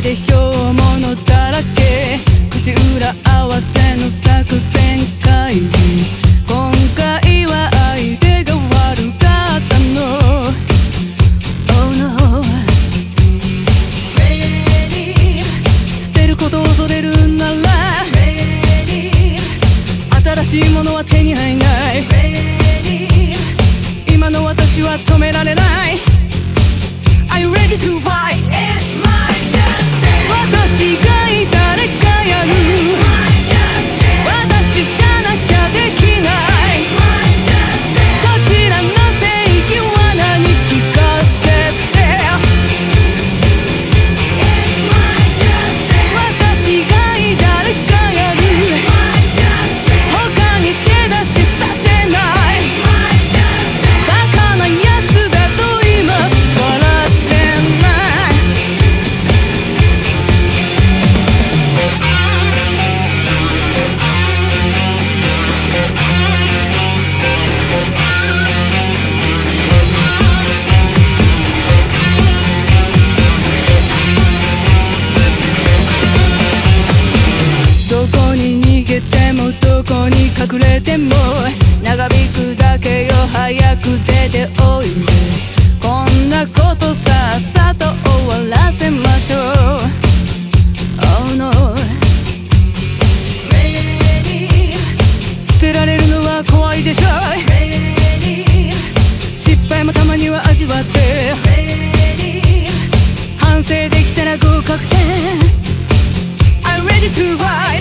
れで卑怯者だらけ口裏合わせの作戦会議。今回は相手が悪かったの。Oh no Ready 捨てることを恐れるなら Ready 新しいものは手に入らない。Ready 今の私は止められない。Are you ready to fight? こに隠れても長引くだけよ早く出ておいで。こんなことさっさと終わらせましょう。Oh no Ready 捨てられるのは怖いでしょ Ready 失敗もたまには味わって。Ready 反省できたら合格点。I'm ready to fight